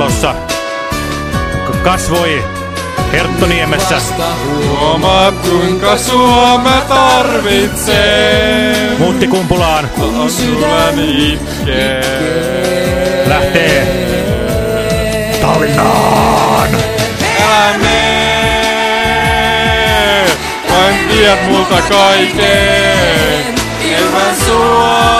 Syntyi Laajasalossa. K- Kasvoi Herttoniemessä. Huomaat kuinka sua mä tarvitsen. Muutti Kumpulaan. On sydäni itkee. Lähtee Tallinnaan. Älä mene, vain viet multa kaiken. Ilman sua,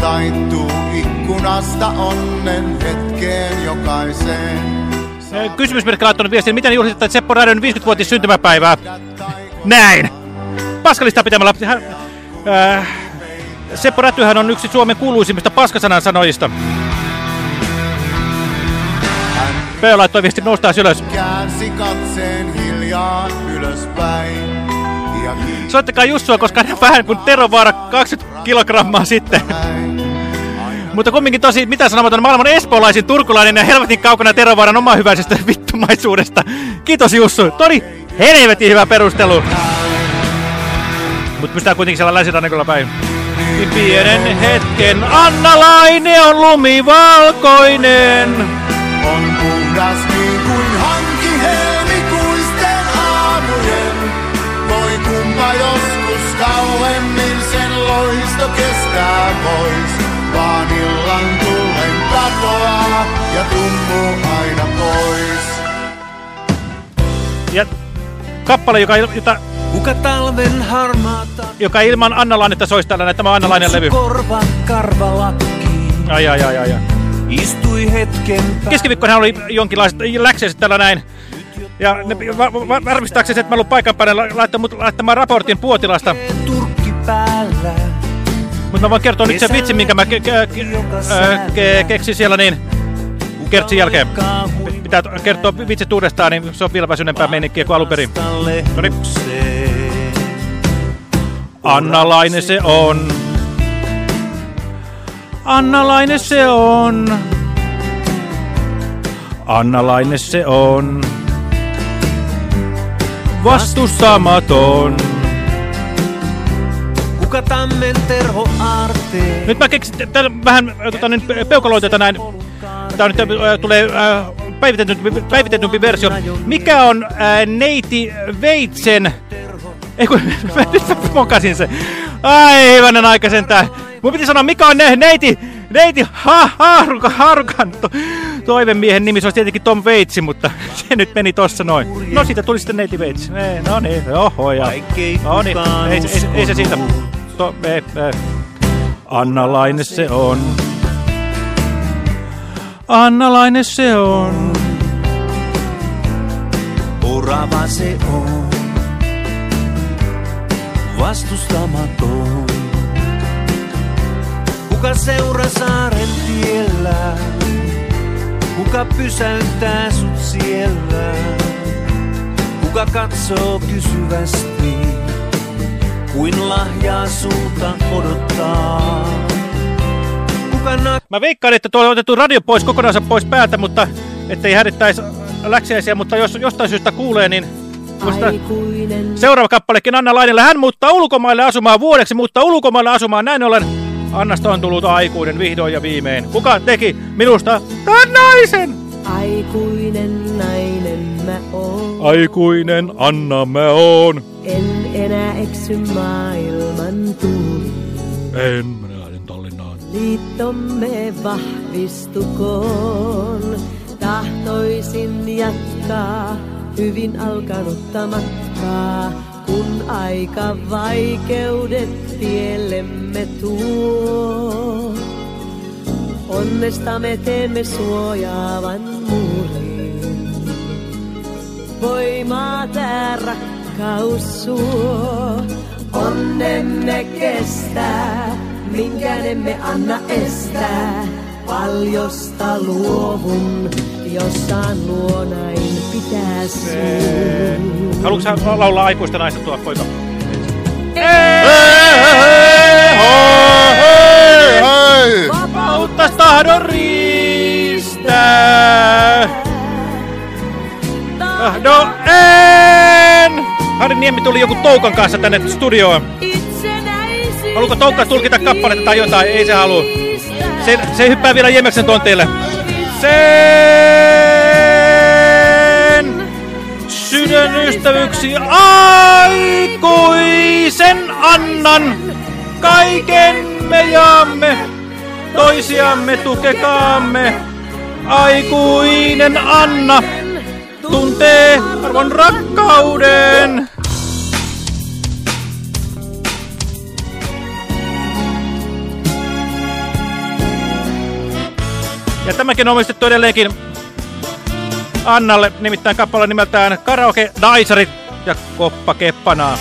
taittuu ikkunasta onnen hetkeen jokaiseen. Kysymysmerkki laittanut viestin, miten juhlistetaan Seppo Rädön 50-vuotis syntymäpäivää? Näin! Paskalista pitämällä. Hän, äh, Seppo Rätyhän on yksi Suomen kuuluisimmista paskasanan sanoista. P laittoi viestin noustaa ylös. Käänsi katseen hiljaa ylöspäin. Kiitos Soittakaa Jussua, koska hän on vähän kuin Tero Vaara 20 kilogrammaa sitten. Mutta kumminkin tosi, mitä sanomaton maailman espoolaisin turkulainen ja helvetin kaukana Tero Vaaran omahyväisestä vittumaisuudesta. Kiitos Jussu, toni helvetin hyvä perustelu. Mutta pystytään kuitenkin siellä länsirannikolla päin. Niin pienen hetken Annalainen on lumivalkoinen. on puhdas kestää pois. Vaan illan tullen katoaa ja tummuu aina pois. Ja kappale, joka, jota, Kuka talven harmaata joka ilman Annalainetta soisi täällä, tämä on Annalainen levy. korvan karvalakki. Ai ai ai ai. ai. Istui hetken Keskiviikkona oli jonkinlaiset läkseiset tällä näin. Ja ne, va, va, varmistaakseni, että mä ollut paikan päällä mut, laittamaan raportin Puotilasta. turkki päällä. Mutta mä voin kertoa nyt sen vitsin, minkä mä ke, ke, ke, ke, keksin siellä niin kertsin jälkeen. Pitää to- kertoa vitsit uudestaan, niin se on vielä väsyneempää meininkiä kuin alun perin. Annalainen se on. Annalainen se on. Annalainen se on. Vastustamaton. Kuka tammen terho aarteen? Nyt mä keksin täällä vähän äh, tota, niin, peukaloiteta näin. Tää on nyt, äh, tulee äh, päivitetympi, päivitetympi versio. Mikä on äh, neiti Veitsen... Ei kun, nyt mä mokasin se. Aivanen aika sentään. Mun piti sanoa, mikä on ne, neiti, neiti ha, haaruka, haarukan to, toivemiehen nimi. Se olisi tietenkin Tom Veitsi, mutta se nyt meni tossa noin. No siitä tuli sitten neiti Veitsi. Ei, no niin, oho ja. No niin, ei, ei, se- ei se siitä. To, ei, ei. Annalainen se on. Annalainen se on. Orava se on, vastustamaton. Kuka seuraa saaren tiellä, kuka pysäyttää sut siellä, kuka katsoo kysyvästi, kuin lahjaa sulta odottaa. Mä veikkaan, että tuo on otettu radio pois kokonaan pois päältä, mutta ettei häirittäisi läksiäisiä, mutta jos jostain syystä kuulee, niin muista seuraava kappalekin Anna Lainilla. Hän muuttaa ulkomaille asumaan vuodeksi, muuttaa ulkomaille asumaan. Näin ollen Annasta on tullut aikuinen vihdoin ja viimein. Kuka teki minusta tämän naisen? Aikuinen nainen mä oon. Aikuinen Anna mä oon. En enää eksy maailman tuuli. En minä lähden Tallinnaan. Liittomme vahvistukoon. Tahtoisin jatkaa hyvin alkanutta matkaa. Kun aika vaikeudet tiellemme tuo. Onnesta me teemme suojaavan muurin. Voimaa tää rakkaus suo. Onnemme kestää, minkään emme anna estää. Paljosta luovun, jos saan luonain pitää sun. Haluatko sä laulaa aikuista naista tuo poika? Vapauttas tahdon riistää. Tahdo en! Harri Niemi tuli joku Toukan kanssa tänne studioon. Haluatko Toukka tulkita kappaletta tai jotain? Ei se halua. Se, se hyppää vielä Jemeksen tonteille. Sen sydänystävyksi aikuisen annan. Kaiken me jaamme, toisiamme tukekaamme. Aikuinen Anna tuntee arvon rakkauden. Ja tämäkin on omistettu edelleenkin Annalle, nimittäin kappale nimeltään Karaoke Daisarit ja Koppa Keppanaa.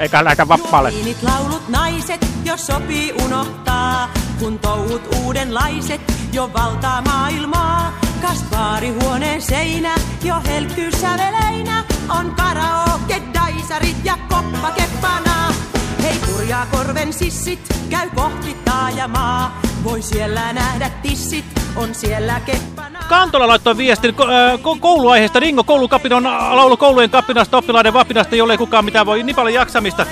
Eikä lähdetä vappaalle. Niinit laulut naiset, jos sopii unohtaa, kun touhut uudenlaiset jo valtaa maailmaa. Kaspaarihuoneen seinä jo helkkyy säveleinä, on karaoke, daisarit ja koppa keppana. Hei kurjaa korven sissit, käy kohti taajamaa. Voi siellä nähdä tissit, on siellä keppana. Kantola laittoi viestin ko- äh, ko- kouluaiheesta. Ringo koulukapinon laulu koulujen kapinasta, oppilaiden vapinasta, jollei kukaan mitään voi. Niin paljon jaksamista.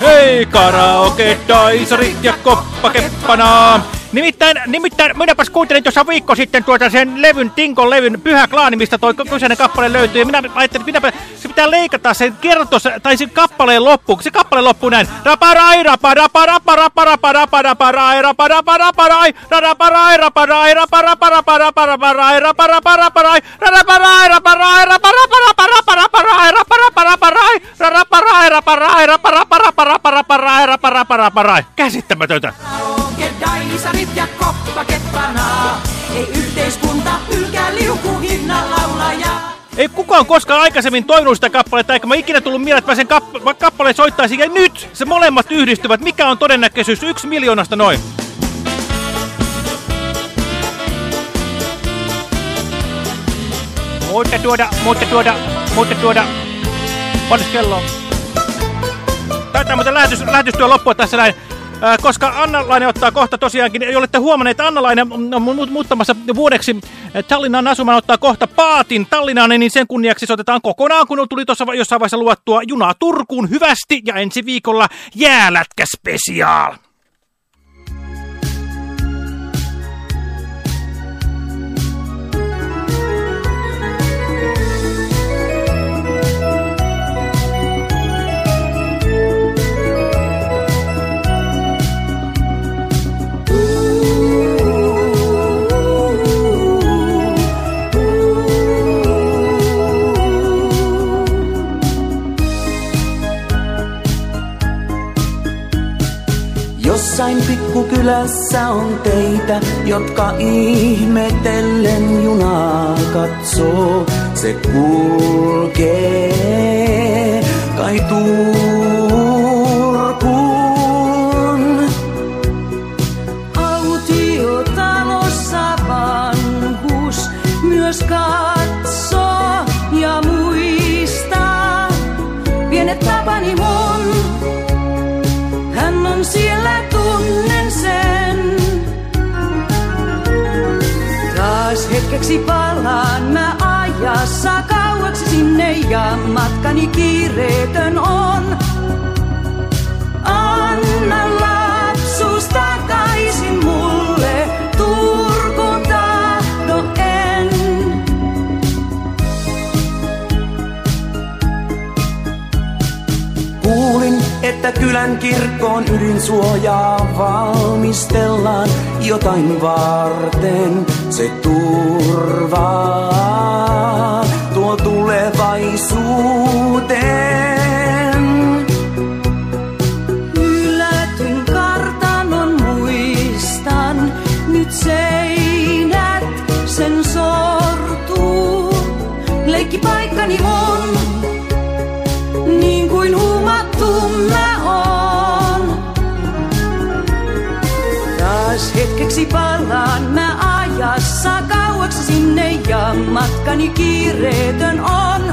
Hei karaoke, daisarit ja koppa keppanaa. Nimittäin, nimittäin, minäpäs kuuntelin tuossa viikko sitten tuota sen levyn, Tinkon levyn, Pyhä Klaani, mistä toi kyseinen kappale löytyy. Ja minä ajattelin, että minäpä, se pitää leikata sen kertos, tai sen kappaleen loppuun. Se kappale loppuu näin. Raparai, rapa, rapa, rapa, rapa, rapa, rapa, rapa, rai, rapa, rapa, rapa, rai, rapa, rai, rapa, rapa, rapa, rapa, rapa, rapa, rapa, rapa, rapa, rai, rapa, rapa, rapa, rapa, rapa, rapa, rapa, rai, rapa, rapa, rapa, rapa, rapa, rapa, rapa, rapa, rapa, rapa, rai, rapa, rapa, rapa, rai. Käsittämätöntä. Karaoke, daisarit ja koppa keppanaa. Ei yhteiskunta hylkää liukuhinnan laulajaa. Ei kukaan koskaan aikaisemmin toivonut sitä kappaletta, eikä mä ikinä tullut mieleen, että mä sen kapp kappaleen soittaisin. Ja nyt se molemmat yhdistyvät. Mikä on todennäköisyys? Yksi miljoonasta noin. Mutta tuoda, mutta tuoda, mutta tuoda. Paljon kello on? Taitaa muuten lähetys, lähetystyö loppua tässä näin. Koska Anna-Laine ottaa kohta tosiaankin, olette huomanneet, että Anna-Laine on mu- muuttamassa vuodeksi Tallinnan asumaan ottaa kohta Paatin Tallinnaan, niin sen kunniaksi se otetaan kokonaan, kun tuli tuossa jossain vaiheessa luottua junaa Turkuun hyvästi ja ensi viikolla jäälätkä spesiaal. Jossain pikkukylässä on teitä, jotka ihmetellen junaa katsoo. Se kulkee kai Hetkeksi palaan mä ajassa kauaksi sinne ja matkani kiireetön on. Kylän kirkkoon ydinsuojaa valmistellaan jotain varten. Se turvaa tuo tulevaisuuteen. Hylätyn kartanon muistan, nyt seinät sen sortuu. Leikkipaikkani on, matkani kiireetön on.